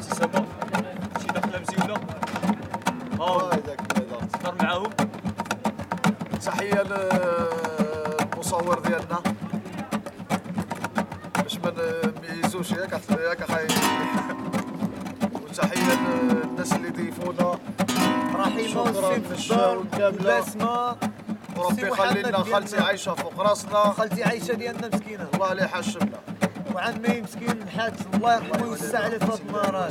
سي سبا شي دخله مزيونة. هذاك هذا تهضر معاهم. تحية للمصور ديالنا. باش ما نميزوش ياك ياك اخاي وتحية للناس اللي ضيفونا. رحيمة في الدار. بسمه وربي يخلي لنا خالتي. عايشة فوق راسنا. خالتي عايشة ديالنا مسكينة. الله اللي حشمنا وعمي مسكين نحات الله يرحمه ويوسع عليه فاطمه راه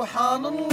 سبحان الله.